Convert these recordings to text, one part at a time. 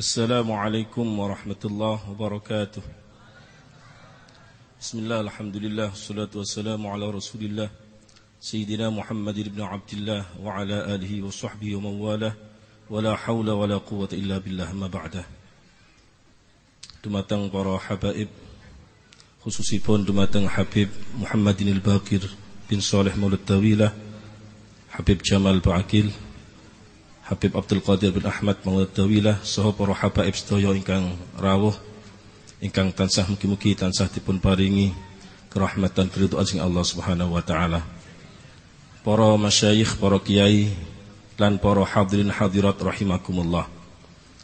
السلام عليكم ورحمة الله وبركاته. بسم الله الحمد لله والصلاة والسلام على رسول الله سيدنا محمد بن عبد الله وعلى آله وصحبه ومن والاه. ولا حول ولا قوة إلا بالله ما بعده Dumateng para habaib khususipun dumateng Habib Muhammadin Al-Baqir bin Saleh Maulud Tawilah Habib Jamal Ba'akil Habib Abdul Qadir bin Ahmad Tawilah saha para habaib sedaya ingkang rawuh ingkang tansah mugi-mugi tansah dipun paringi kerahmatan keridhaan sing Allah Subhanahu wa taala para masyayikh para kiai lan para hadirin hadirat rahimakumullah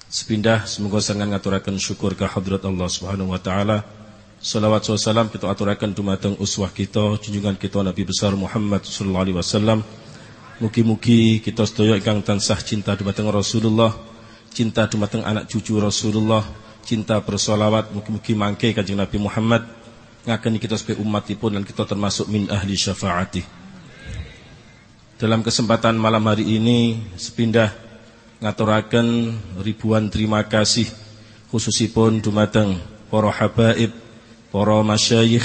Sepindah semoga sangat ngaturakan syukur ke hadirat Allah Subhanahu wa taala. Salawat salam kita aturakan dumateng uswah kita, junjungan kita Nabi besar Muhammad sallallahu alaihi wasallam. Mugi-mugi kita sedaya ingkang tansah cinta dumateng Rasulullah, cinta dumateng anak cucu Rasulullah, cinta bersolawat mugi-mugi mangke Kanjeng Nabi Muhammad ngakeni kita sebagai umatipun dan kita termasuk min ahli syafaati. Dalam kesempatan malam hari ini sepindah ngaturaken ribuan terima kasih khususipun dumateng para habaib, para masyayikh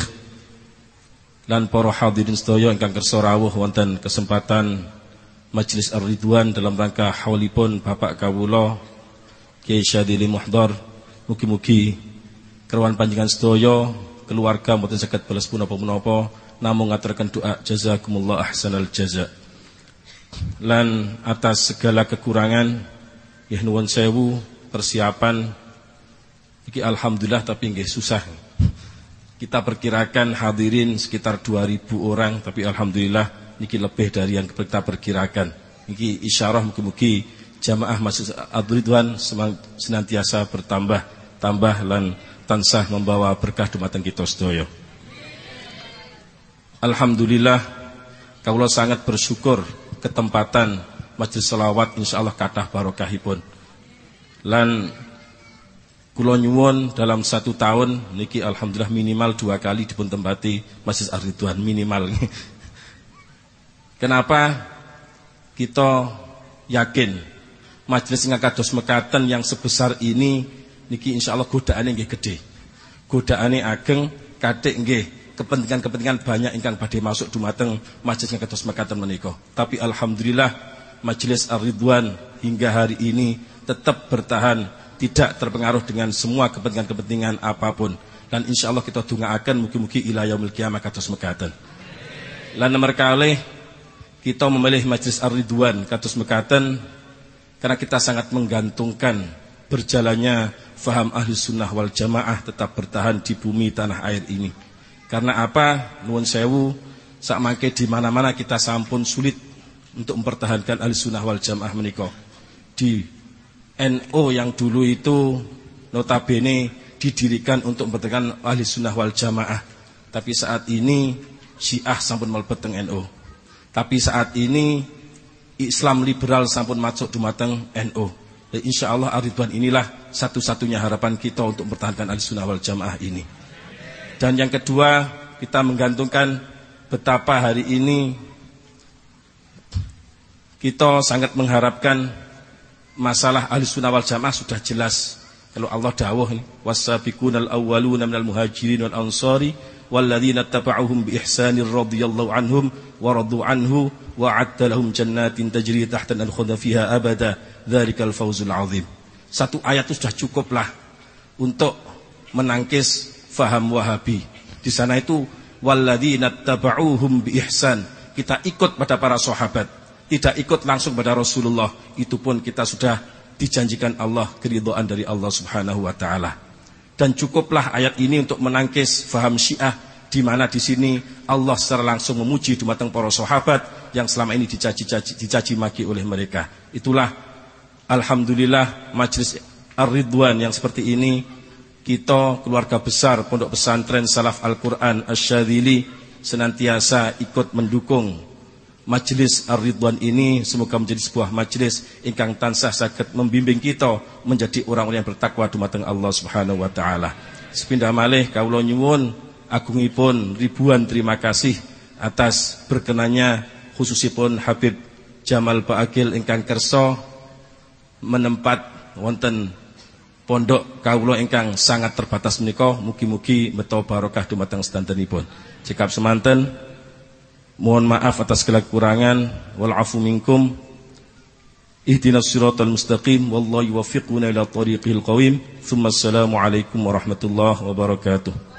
lan para hadirin sedaya ingkang kersa rawuh wonten kesempatan Majelis Ar-Ridwan dalam rangka haulipun Bapak kawula Kiai Syadili Muhdar mugi-mugi keruan panjenengan sedaya keluarga mboten saged balas punapa-punapa namung ngaturaken doa jazakumullah ahsanal jazaa lan atas segala kekurangan ya sewu persiapan iki alhamdulillah tapi nggih susah. Kita perkirakan hadirin sekitar 2000 orang tapi alhamdulillah niki lebih dari yang kita perkirakan niki isyarah mugi-mugi jamaah Masjid Ad-Ridwan senantiasa bertambah tambah lan tansah membawa berkah dumateng kita sedaya Alhamdulillah kaulah sangat bersyukur ketempatan Masjid Selawat insyaallah kathah barokahipun. Lan kula nyuwun dalam satu tahun niki alhamdulillah minimal dua kali dipun tempati Masjid Ar-Ridwan minimal. Kenapa kita yakin majelis ngakados mekaten yang sebesar ini niki insyaallah godaane nggih gedhe. Godaane ageng kathik nggih kepentingan-kepentingan banyak ingkang badhe masuk dumateng majelis kados mekaten menika. Tapi alhamdulillah majelis Ar-Ridwan hingga hari ini tetap bertahan tidak terpengaruh dengan semua kepentingan-kepentingan apa pun. Dan insya Allah kita akan mugi-mugi ila yaumil kiamah kados mekaten. Lan nomor kali kita memilih majelis Ar-Ridwan kados mekaten karena kita sangat menggantungkan berjalannya faham ahli sunnah wal jamaah tetap bertahan di bumi tanah air ini. Karena apa? Nuwun sewu, sak mangke di mana-mana kita sampun sulit untuk mempertahankan ahli sunnah wal jamaah menikah. Di NO yang dulu itu notabene didirikan untuk mempertahankan ahli sunnah wal jamaah. Tapi saat ini Syiah sampun melbet NO. Tapi saat ini Islam liberal sampun masuk dumateng NO. Dan insya Allah Aridwan inilah satu-satunya harapan kita untuk mempertahankan ahli sunnah wal jamaah ini. Dan yang kedua, kita menggantungkan betapa hari ini kita sangat mengharapkan masalah ahli sunnah wal jamaah sudah jelas. Kalau Allah dawuh wasabiqunal awwaluna minal muhajirin wal ansari walladzina taba'uhum bi ihsanir radhiyallahu anhum wa radu anhu wa adda lahum jannatin tajri fiha abada dzalikal fawzul azim. Satu ayat itu sudah cukuplah untuk menangkis faham Wahabi. Di sana itu walladzina tabauhum bi ihsan. Kita ikut pada para sahabat, tidak ikut langsung pada Rasulullah. Itu pun kita sudah dijanjikan Allah keridhaan dari Allah Subhanahu wa taala. Dan cukuplah ayat ini untuk menangkis faham Syiah di mana di sini Allah secara langsung memuji dumateng para sahabat yang selama ini dicaci-caci dicaci maki oleh mereka. Itulah alhamdulillah majlis Ar-Ridwan yang seperti ini kita keluarga besar Pondok Pesantren Salaf Al-Quran Asyadili senantiasa ikut mendukung majelis Ar-Ridwan ini semoga menjadi sebuah majelis ingkang tansah sakit membimbing kita menjadi orang-orang yang bertakwa dumateng Allah Subhanahu wa taala. Sepindah malih kawula nyuwun agungipun ribuan terima kasih atas berkenannya khususipun Habib Jamal Ba'akil ingkang kersa menempat wonten pondok kawula ingkang sangat terbatas menika mugi-mugi meto barokah dumateng sedantenipun. Cekap semanten mohon maaf atas segala kekurangan wal afu minkum ihdinas siratal mustaqim wallahu yuwaffiquna ila tariqil qawim. Tsumma assalamu alaikum warahmatullahi wabarakatuh.